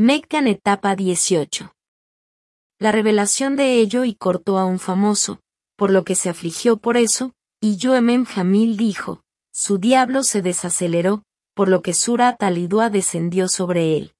Meccan etapa 18. La revelación de ello y cortó a un famoso, por lo que se afligió por eso, y Yoemem Jamil dijo, su diablo se desaceleró, por lo que Sura Talidua descendió sobre él.